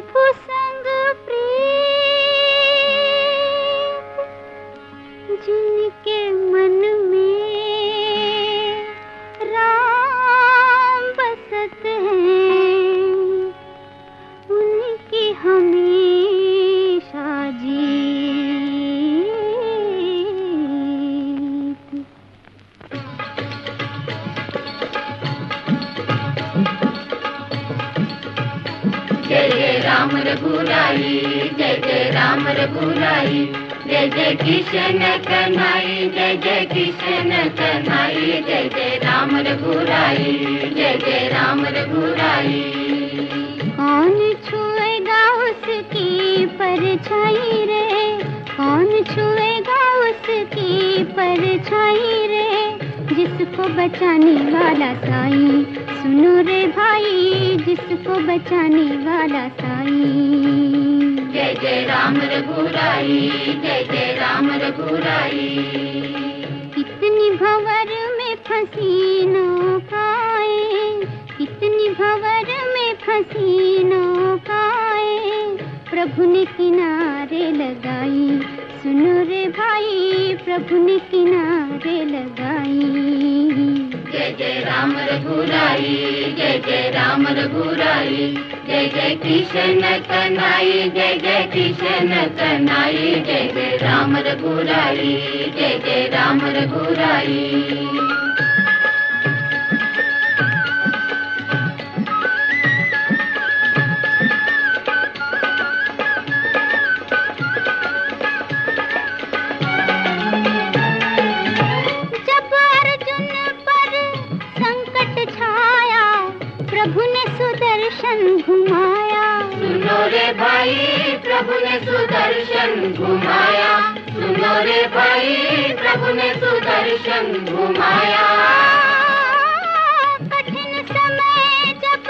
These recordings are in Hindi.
प्रभु संग राम रघुराई, जय जय राम रघुराई, जय जय कृष्ण कन्हई जय जय कृष्ण कन्हई जय जय राम रघुराई, जय जय राम रघुराई। कौन छुएगा उसकी परछाई रे? कौन छुएगा उसकी परछाई जिसको बचाने वाला साई। सुनो रे भाई जिसको बचाने वाला साई। जय जय राम रघुराई जय जय राम रघुराई। कितनी भंवर में फंसी नौकाएँ कितनी भंवर में फंसी नौकाएँ प्रभु ने किनारे लगाई। सुनो रे भाई, प्रभु ने किनारे लगाई। जय जय राम रघुराई, जय जय राम रघुराई, जय जय कृष्ण कनाई जय जय कृष्ण कनाई जय जय राम रघुराई, जय जय राम रघुराई। प्रभु ने सुदर्शन घुमाया। सुनो रे भाई प्रभु ने सुदर्शन घुमाया। कठिन समय जब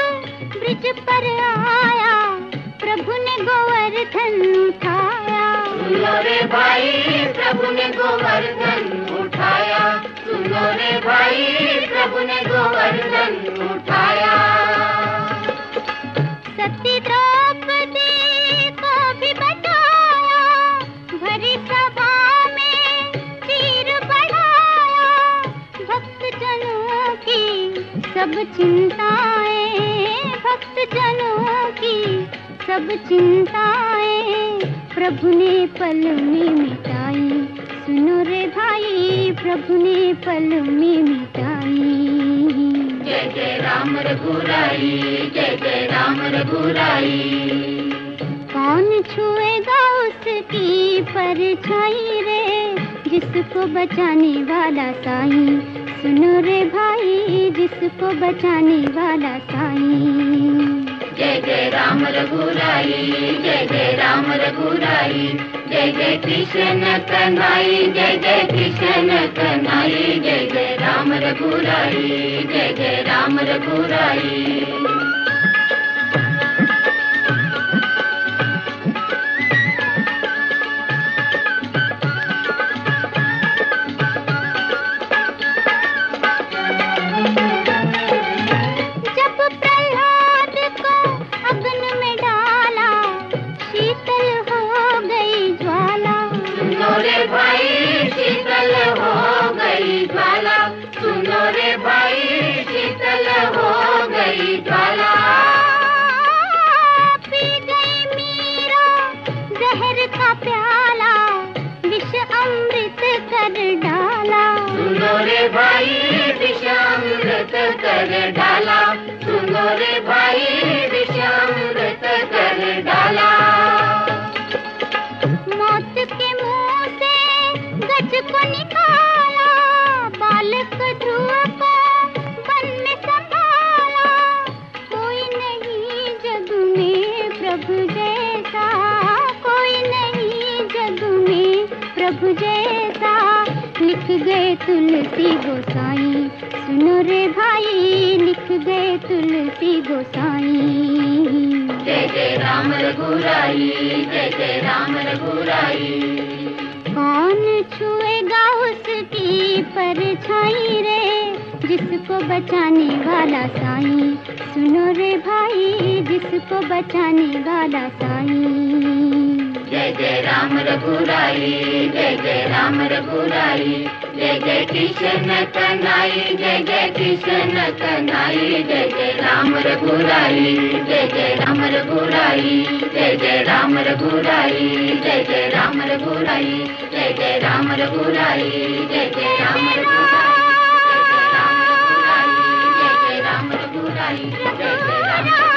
ब्रिज पर आया प्रभु ने गोवर्धन उठाया। सुनो रे भाई प्रभु ने गोवर्धन उठाया। सुनो रे भाई प्रभु ने गोवर्धन उठाया। सती द्रौपदी सब चिंताएँ भक्त जनों की सब चिंताएँ प्रभु ने पल में मिटाई। सुनो रे भाई प्रभु ने पल में मिटाई। जय जय राम रघुराई जय जय राम रघुराई। कौन छुएगा उसकी परछाई रे जिसको बचाने वाला साई। सुनो रे भाई, जिसको बचाने वाला साई। जय जय राम रघुराई, जय जय राम रघुराई, जय जय कृष्ण कन्हई जय जय कृष्ण कन्हई जय जय राम रघुराई, जय जय राम रघुराई। कर डाला। भाई विषामृत कर डाला। गए तुलसी गोसाई। सुनो रे भाई लिख गए तुलसी गोसाई। जय जय राम रघुराई जय जय राम रघुराई। कौन छुएगा उसकी परछाई रे जिसको बचाने वाला साई। सुनो रे भाई जिसको बचाने वाला साईं। जय जय राम रघुराई जय जय राम रघुराई जय जय कृष्ण कनाई जय जय कृष्ण कनाई जय जय राम रघुराई जय जय राम रघुराई जय जय राम रघुराई जय जय राम रघुराई जय जय राम रघुराई जय जय राम रघुराई जय जय राम रघुराई जय जय राम रघुराई जय जय राम